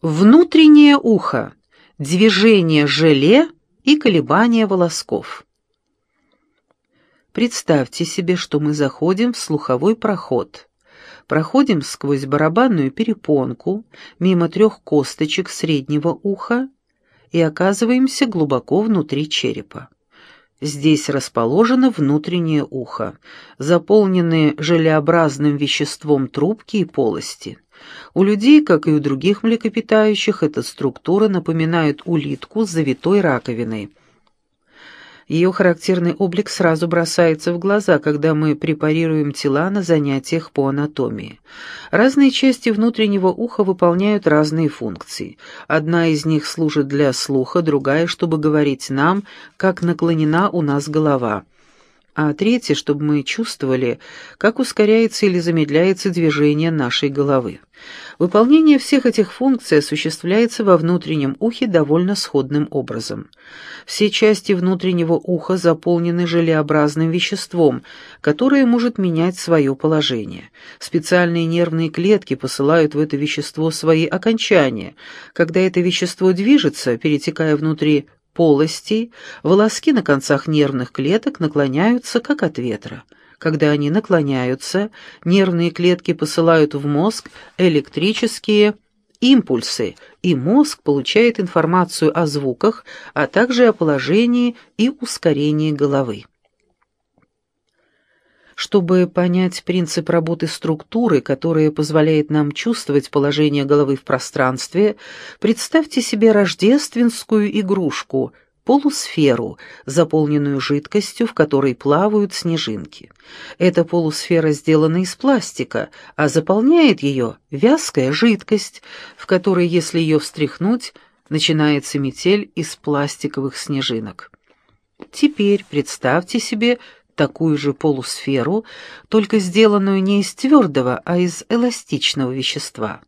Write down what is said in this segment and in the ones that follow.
Внутреннее ухо, движение желе и колебания волосков. Представьте себе, что мы заходим в слуховой проход. Проходим сквозь барабанную перепонку, мимо трех косточек среднего уха и оказываемся глубоко внутри черепа. Здесь расположено внутреннее ухо, заполненные желеобразным веществом трубки и полости. У людей, как и у других млекопитающих, эта структура напоминает улитку с завитой раковиной. Ее характерный облик сразу бросается в глаза, когда мы препарируем тела на занятиях по анатомии. Разные части внутреннего уха выполняют разные функции. Одна из них служит для слуха, другая, чтобы говорить нам, как наклонена у нас голова – а третье, чтобы мы чувствовали, как ускоряется или замедляется движение нашей головы. Выполнение всех этих функций осуществляется во внутреннем ухе довольно сходным образом. Все части внутреннего уха заполнены желеобразным веществом, которое может менять свое положение. Специальные нервные клетки посылают в это вещество свои окончания. Когда это вещество движется, перетекая внутри полостей, волоски на концах нервных клеток наклоняются, как от ветра. Когда они наклоняются, нервные клетки посылают в мозг электрические импульсы, и мозг получает информацию о звуках, а также о положении и ускорении головы. Чтобы понять принцип работы структуры, которая позволяет нам чувствовать положение головы в пространстве, представьте себе рождественскую игрушку – полусферу, заполненную жидкостью, в которой плавают снежинки. Эта полусфера сделана из пластика, а заполняет ее вязкая жидкость, в которой, если ее встряхнуть, начинается метель из пластиковых снежинок. Теперь представьте себе такую же полусферу, только сделанную не из твердого, а из эластичного вещества.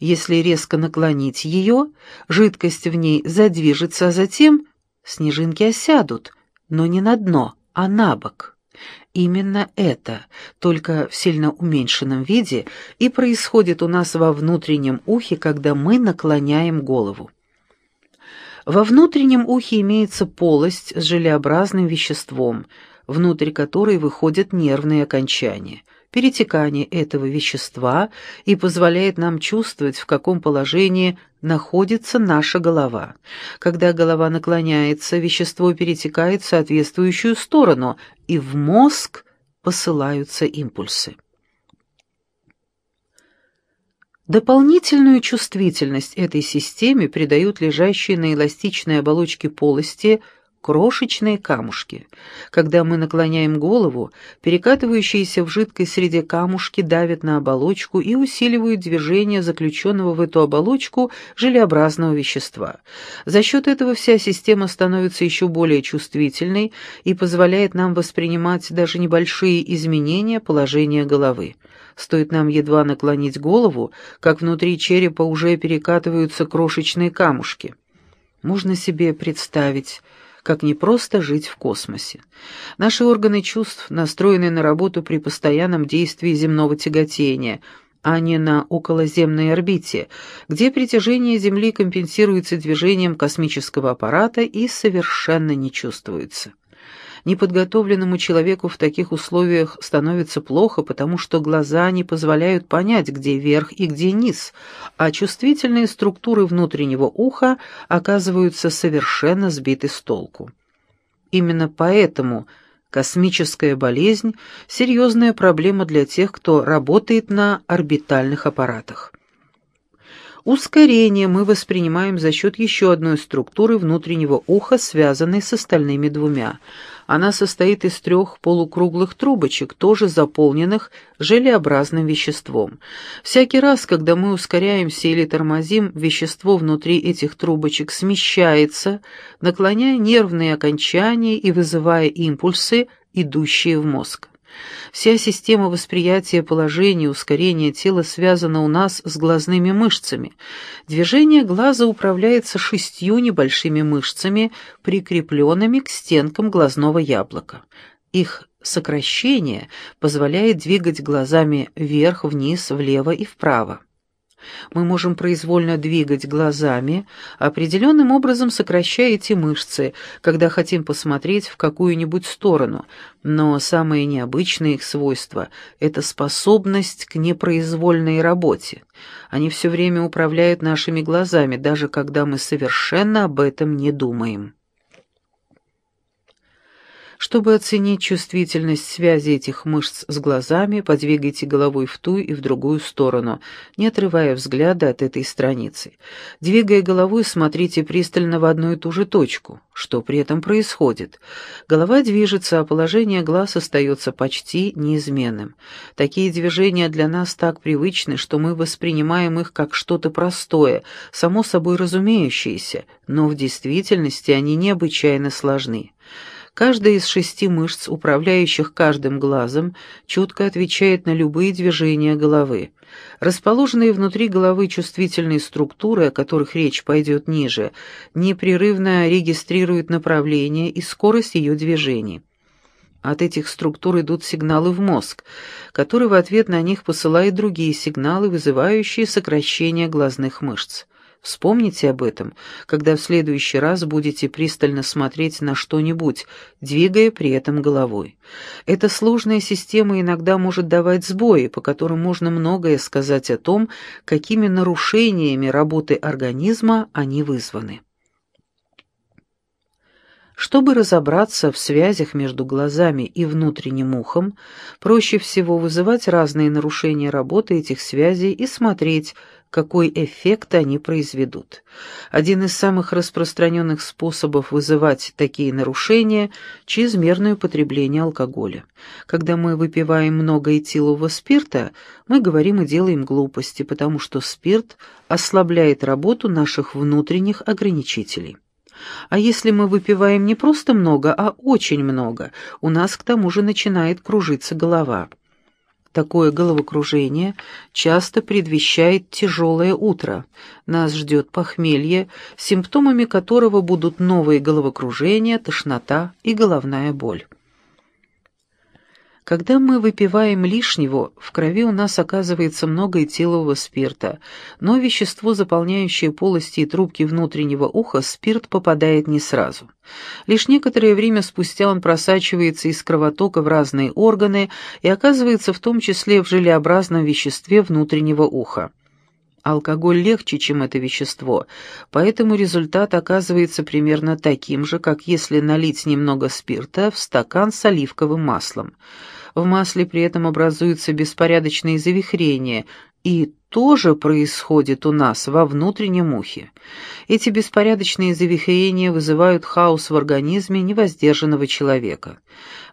Если резко наклонить ее, жидкость в ней задвижется, а затем снежинки осядут, но не на дно, а на бок. Именно это, только в сильно уменьшенном виде, и происходит у нас во внутреннем ухе, когда мы наклоняем голову. Во внутреннем ухе имеется полость с желеобразным веществом – внутрь которой выходят нервные окончания. Перетекание этого вещества и позволяет нам чувствовать, в каком положении находится наша голова. Когда голова наклоняется, вещество перетекает в соответствующую сторону, и в мозг посылаются импульсы. Дополнительную чувствительность этой системе придают лежащие на эластичной оболочке полости крошечные камушки. Когда мы наклоняем голову, перекатывающиеся в жидкой среде камушки давят на оболочку и усиливают движение заключенного в эту оболочку желеобразного вещества. За счет этого вся система становится еще более чувствительной и позволяет нам воспринимать даже небольшие изменения положения головы. Стоит нам едва наклонить голову, как внутри черепа уже перекатываются крошечные камушки. Можно себе представить, как не просто жить в космосе. Наши органы чувств настроены на работу при постоянном действии земного тяготения, а не на околоземной орбите, где притяжение Земли компенсируется движением космического аппарата и совершенно не чувствуется. Неподготовленному человеку в таких условиях становится плохо, потому что глаза не позволяют понять, где верх и где низ, а чувствительные структуры внутреннего уха оказываются совершенно сбиты с толку. Именно поэтому космическая болезнь – серьезная проблема для тех, кто работает на орбитальных аппаратах. Ускорение мы воспринимаем за счет еще одной структуры внутреннего уха, связанной с остальными двумя – она состоит из трех полукруглых трубочек, тоже заполненных желеобразным веществом. Всякий раз, когда мы ускоряемся или тормозим, вещество внутри этих трубочек смещается, наклоняя нервные окончания и вызывая импульсы, идущие в мозг. Вся система восприятия положения, ускорения тела связана у нас с глазными мышцами. Движение глаза управляется шестью небольшими мышцами, прикрепленными к стенкам глазного яблока. Их сокращение позволяет двигать глазами вверх, вниз, влево и вправо. Мы можем произвольно двигать глазами, определенным образом сокращая эти мышцы, когда хотим посмотреть в какую-нибудь сторону, но самое необычное их свойство — это способность к непроизвольной работе. Они все время управляют нашими глазами, даже когда мы совершенно об этом не думаем. Чтобы оценить чувствительность связи этих мышц с глазами, подвигайте головой в ту и в другую сторону, не отрывая взгляда от этой страницы. Двигая головой, смотрите пристально в одну и ту же точку. Что при этом происходит? Голова движется, а положение глаз остается почти неизменным. Такие движения для нас так привычны, что мы воспринимаем их как что-то простое, само собой разумеющееся, но в действительности они необычайно сложны. Каждая из шести мышц, управляющих каждым глазом, чутко отвечает на любые движения головы. Расположенные внутри головы чувствительные структуры, о которых речь пойдет ниже, непрерывно регистрируют направление и скорость ее движений. От этих структур идут сигналы в мозг, который в ответ на них посылает другие сигналы, вызывающие сокращение глазных мышц. Вспомните об этом, когда в следующий раз будете пристально смотреть на что-нибудь, двигая при этом головой. Эта сложная система иногда может давать сбои, по которым можно многое сказать о том, какими нарушениями работы организма они вызваны. Чтобы разобраться в связях между глазами и внутренним ухом, проще всего вызывать разные нарушения работы этих связей и смотреть, какой эффект они произведут. Один из самых распространенных способов вызывать такие нарушения – чрезмерное употребление алкоголя. Когда мы выпиваем много этилового спирта, мы говорим и делаем глупости, потому что спирт ослабляет работу наших внутренних ограничителей. А если мы выпиваем не просто много, а очень много, у нас к тому же начинает кружиться голова – Такое головокружение часто предвещает тяжелое утро. Нас ждет похмелье, симптомами которого будут новые головокружения, тошнота и головная боль. Когда мы выпиваем лишнего, в крови у нас оказывается много этилового спирта, но вещество, заполняющее полости и трубки внутреннего уха, спирт попадает не сразу. Лишь некоторое время спустя он просачивается из кровотока в разные органы и оказывается в том числе в желеобразном веществе внутреннего уха. Алкоголь легче, чем это вещество, поэтому результат оказывается примерно таким же, как если налить немного спирта в стакан с оливковым маслом. В масле при этом образуются беспорядочные завихрения, и тоже происходит у нас во внутреннем ухе. Эти беспорядочные завихрения вызывают хаос в организме невоздержанного человека.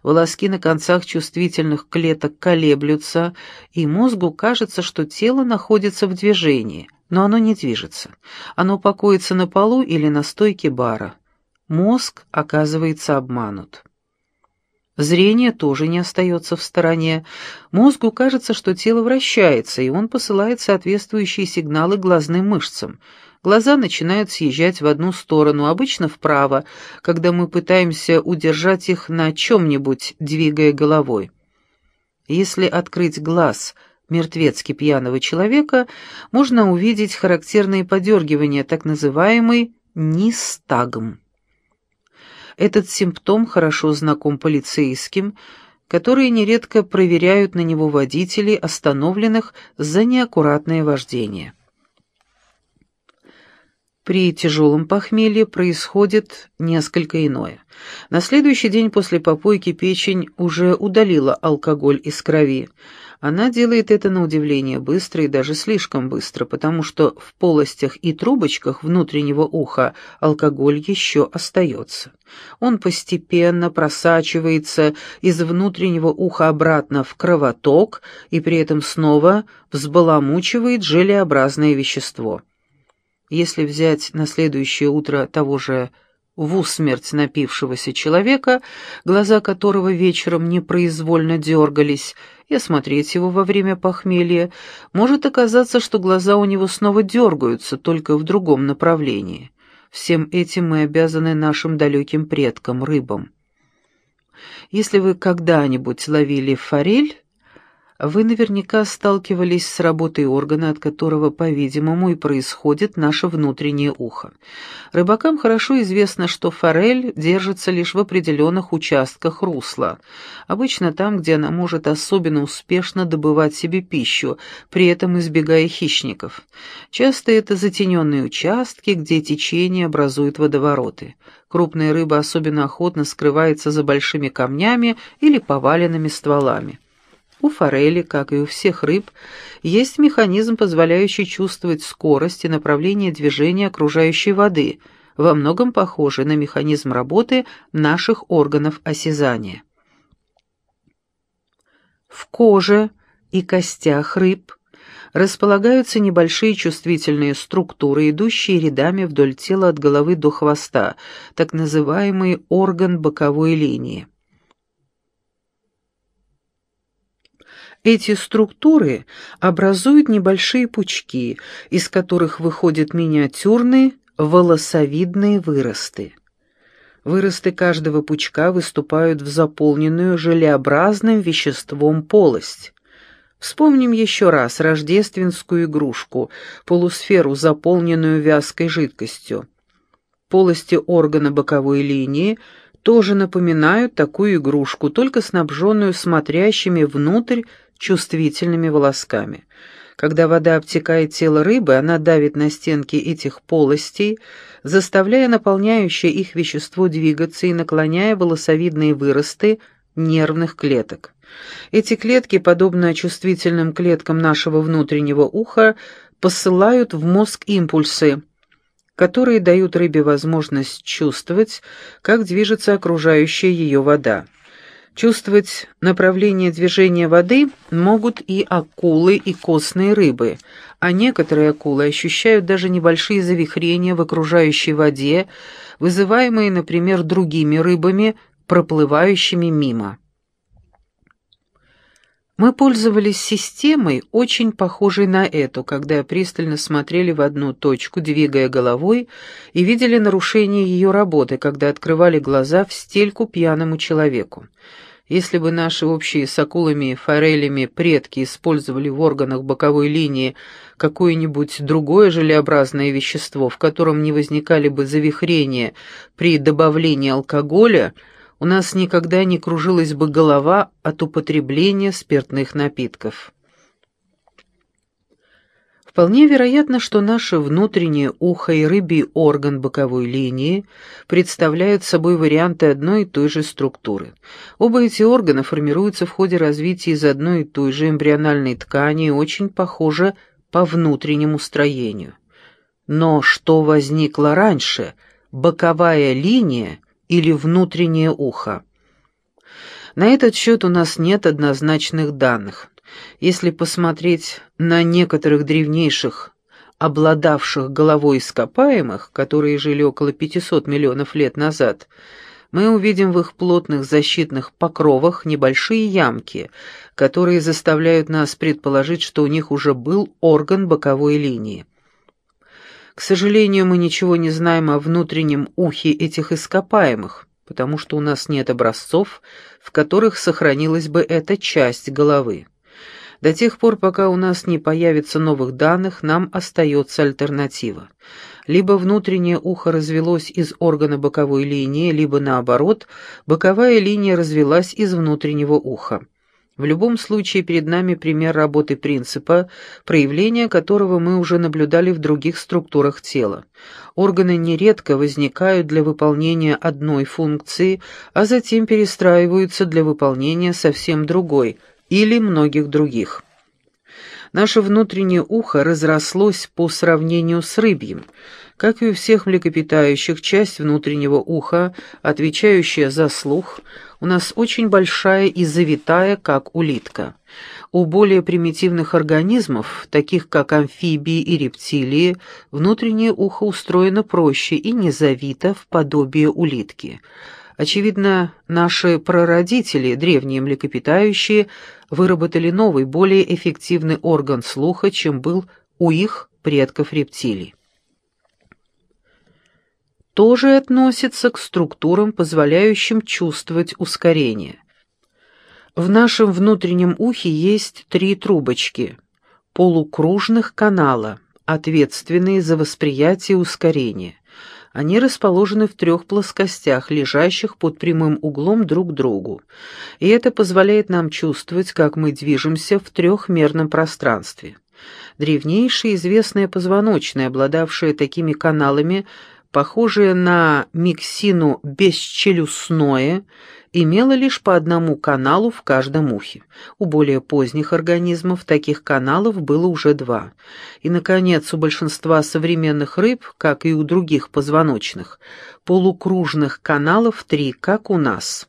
Волоски на концах чувствительных клеток колеблются, и мозгу кажется, что тело находится в движении, но оно не движется. Оно покоится на полу или на стойке бара. Мозг оказывается обманут. Зрение тоже не остается в стороне. Мозгу кажется, что тело вращается, и он посылает соответствующие сигналы глазным мышцам. Глаза начинают съезжать в одну сторону, обычно вправо, когда мы пытаемся удержать их на чем-нибудь, двигая головой. Если открыть глаз мертвецки пьяного человека, можно увидеть характерные подергивания, так называемый нистагм. Этот симптом хорошо знаком полицейским, которые нередко проверяют на него водителей, остановленных за неаккуратное вождение. При тяжелом похмелье происходит несколько иное. На следующий день после попойки печень уже удалила алкоголь из крови, она делает это на удивление быстро и даже слишком быстро, потому что в полостях и трубочках внутреннего уха алкоголь еще остается. Он постепенно просачивается из внутреннего уха обратно в кровоток и при этом снова взбаламучивает желеобразное вещество. Если взять на следующее утро того же в усмерть напившегося человека, глаза которого вечером непроизвольно дергались, и осмотреть его во время похмелья, может оказаться, что глаза у него снова дергаются, только в другом направлении. Всем этим мы обязаны нашим далеким предкам, рыбам. Если вы когда-нибудь ловили форель, Вы наверняка сталкивались с работой органа, от которого, по-видимому, и происходит наше внутреннее ухо. Рыбакам хорошо известно, что форель держится лишь в определенных участках русла, обычно там, где она может особенно успешно добывать себе пищу, при этом избегая хищников. Часто это затененные участки, где течение образует водовороты. Крупная рыба особенно охотно скрывается за большими камнями или поваленными стволами. У форели, как и у всех рыб, есть механизм, позволяющий чувствовать скорость и направление движения окружающей воды, во многом похожий на механизм работы наших органов осязания. В коже и костях рыб располагаются небольшие чувствительные структуры, идущие рядами вдоль тела от головы до хвоста, так называемый орган боковой линии. Эти структуры образуют небольшие пучки, из которых выходят миниатюрные волосовидные выросты. Выросты каждого пучка выступают в заполненную желеобразным веществом полость. Вспомним еще раз рождественскую игрушку, полусферу, заполненную вязкой жидкостью. Полости органа боковой линии тоже напоминают такую игрушку, только снабженную смотрящими внутрь чувствительными волосками. Когда вода обтекает тело рыбы, она давит на стенки этих полостей, заставляя наполняющее их вещество двигаться и наклоняя волосовидные выросты нервных клеток. Эти клетки, подобно чувствительным клеткам нашего внутреннего уха, посылают в мозг импульсы, которые дают рыбе возможность чувствовать, как движется окружающая ее вода. Чувствовать направление движения воды могут и акулы, и костные рыбы, а некоторые акулы ощущают даже небольшие завихрения в окружающей воде, вызываемые, например, другими рыбами, проплывающими мимо. Мы пользовались системой, очень похожей на эту, когда пристально смотрели в одну точку, двигая головой, и видели нарушение ее работы, когда открывали глаза в стельку пьяному человеку. Если бы наши общие с акулами и форелями предки использовали в органах боковой линии какое-нибудь другое желеобразное вещество, в котором не возникали бы завихрения при добавлении алкоголя – у нас никогда не кружилась бы голова от употребления спиртных напитков. Вполне вероятно, что наше внутреннее ухо и рыбий орган боковой линии представляют собой варианты одной и той же структуры. Оба эти органа формируются в ходе развития из одной и той же эмбриональной ткани и очень похожи по внутреннему строению. Но что возникло раньше, боковая линия или внутреннее ухо. На этот счет у нас нет однозначных данных. Если посмотреть на некоторых древнейших, обладавших головой ископаемых, которые жили около 500 миллионов лет назад, мы увидим в их плотных защитных покровах небольшие ямки, которые заставляют нас предположить, что у них уже был орган боковой линии. К сожалению, мы ничего не знаем о внутреннем ухе этих ископаемых, потому что у нас нет образцов, в которых сохранилась бы эта часть головы. До тех пор, пока у нас не появится новых данных, нам остается альтернатива. Либо внутреннее ухо развелось из органа боковой линии, либо наоборот, боковая линия развелась из внутреннего уха. В любом случае перед нами пример работы принципа, проявление которого мы уже наблюдали в других структурах тела. Органы нередко возникают для выполнения одной функции, а затем перестраиваются для выполнения совсем другой или многих других. Наше внутреннее ухо разрослось по сравнению с рыбьим. Как и у всех млекопитающих, часть внутреннего уха, отвечающая за слух – у нас очень большая и завитая, как улитка. У более примитивных организмов, таких как амфибии и рептилии, внутреннее ухо устроено проще и не завито в подобие улитки. Очевидно, наши прародители, древние млекопитающие, выработали новый, более эффективный орган слуха, чем был у их предков рептилий тоже относится к структурам, позволяющим чувствовать ускорение. В нашем внутреннем ухе есть три трубочки, полукружных канала, ответственные за восприятие и ускорение. Они расположены в трех плоскостях, лежащих под прямым углом друг к другу, и это позволяет нам чувствовать, как мы движемся в трехмерном пространстве. Древнейшая известная позвоночная, обладавшая такими каналами, похожая на миксину бесчелюстное, имела лишь по одному каналу в каждом ухе. У более поздних организмов таких каналов было уже два. И, наконец, у большинства современных рыб, как и у других позвоночных, полукружных каналов три, как у нас.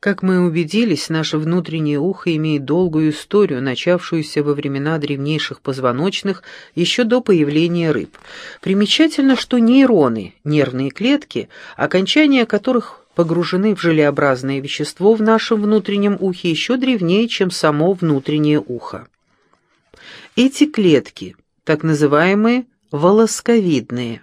Как мы убедились, наше внутреннее ухо имеет долгую историю, начавшуюся во времена древнейших позвоночных еще до появления рыб. Примечательно, что нейроны, нервные клетки, окончания которых погружены в желеобразное вещество в нашем внутреннем ухе еще древнее, чем само внутреннее ухо. Эти клетки, так называемые волосковидные,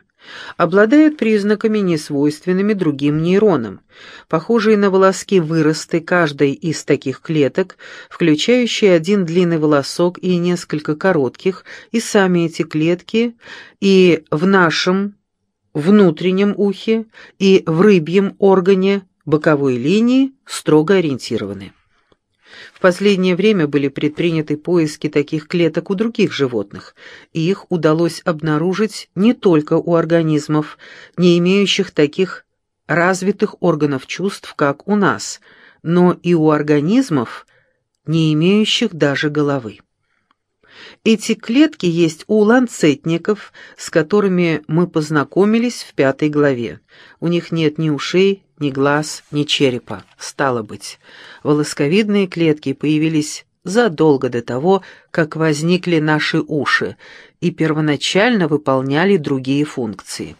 обладают признаками, несвойственными другим нейронам. Похожие на волоски выросты каждой из таких клеток, включающие один длинный волосок и несколько коротких, и сами эти клетки, и в нашем внутреннем ухе, и в рыбьем органе боковой линии строго ориентированы. В последнее время были предприняты поиски таких клеток у других животных, и их удалось обнаружить не только у организмов, не имеющих таких развитых органов чувств, как у нас, но и у организмов, не имеющих даже головы. Эти клетки есть у ланцетников, с которыми мы познакомились в пятой главе. У них нет ни ушей, ни глаз, ни черепа. Стало быть, волосковидные клетки появились задолго до того, как возникли наши уши, и первоначально выполняли другие функции.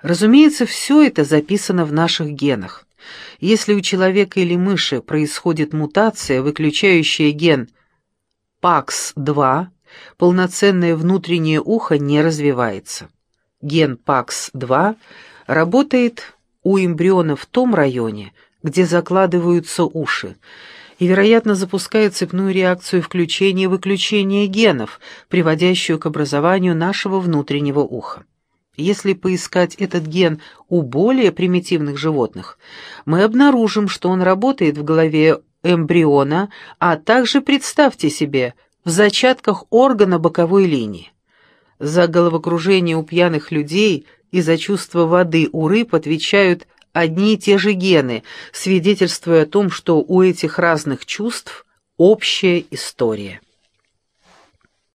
Разумеется, все это записано в наших генах. Если у человека или мыши происходит мутация, выключающая ген PAX2, полноценное внутреннее ухо не развивается. Ген PAX2 работает у эмбриона в том районе, где закладываются уши, и, вероятно, запускает цепную реакцию включения-выключения генов, приводящую к образованию нашего внутреннего уха. Если поискать этот ген у более примитивных животных, мы обнаружим, что он работает в голове эмбриона, а также, представьте себе, в зачатках органа боковой линии. За головокружение у пьяных людей и за чувство воды у рыб отвечают одни и те же гены, свидетельствуя о том, что у этих разных чувств общая история.